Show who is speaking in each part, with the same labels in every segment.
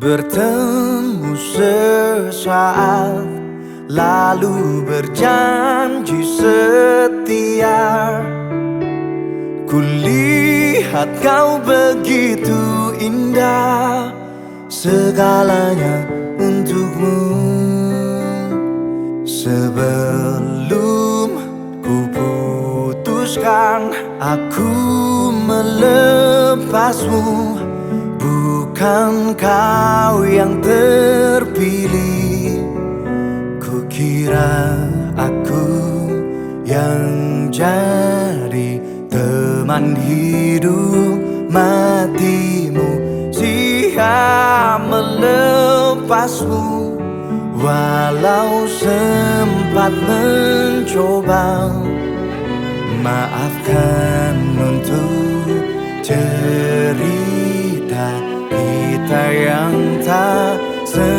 Speaker 1: Bertemu sesaat Lalu berjanji setia. Kulihat kau begitu indah Segalanya untukmu. Sebelum ku putuskan Aku melepasmu Bukan kau yang terpilih? Kukira aku yang jadi teman hidup matimu. Siap melepasmu Walau sempat mencoba. Maafkan untuk cerita kita yang tak sempurna.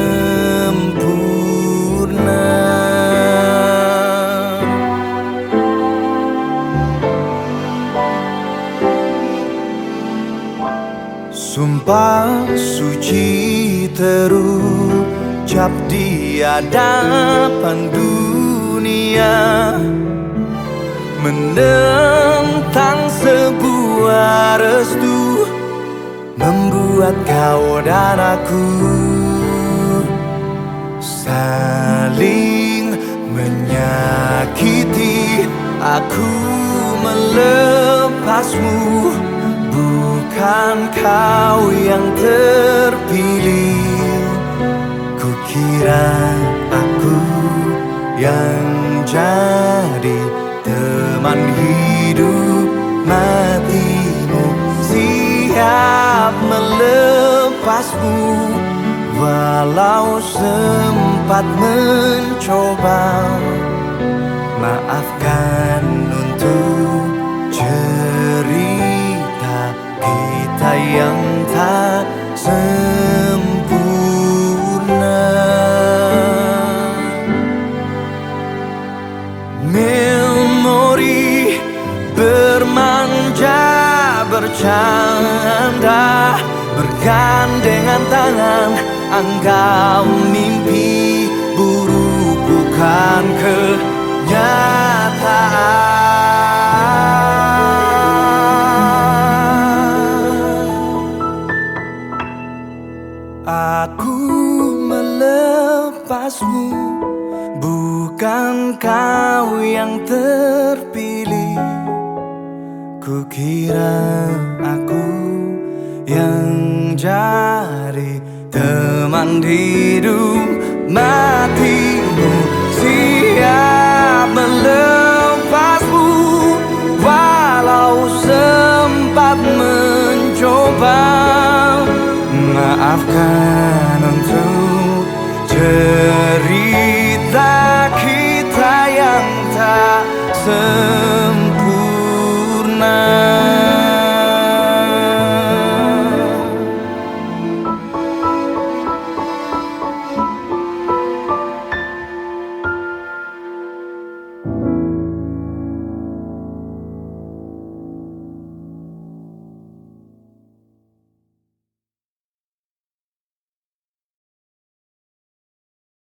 Speaker 1: Sumpah suci terucap di hadapan dunia. Menentang Membuat kau dan aku. Saling menyakiti Aku melepasmu. Bukan kau yang terpilih. Kukira aku yang jadi teman hidup melepasmu Walau sempat mencoba. Maafkan untuk cerita kita yang tak sempurna. Memori bermanja bercanda Bergandengan tangan Anggap mimpi buruk bukan kenyataan. Aku melepasmu Bukan kau yang terpilih. Kukira aku yang jadi teman hidup matimu Siap melepasmu. Walau sempat mencoba Maafkan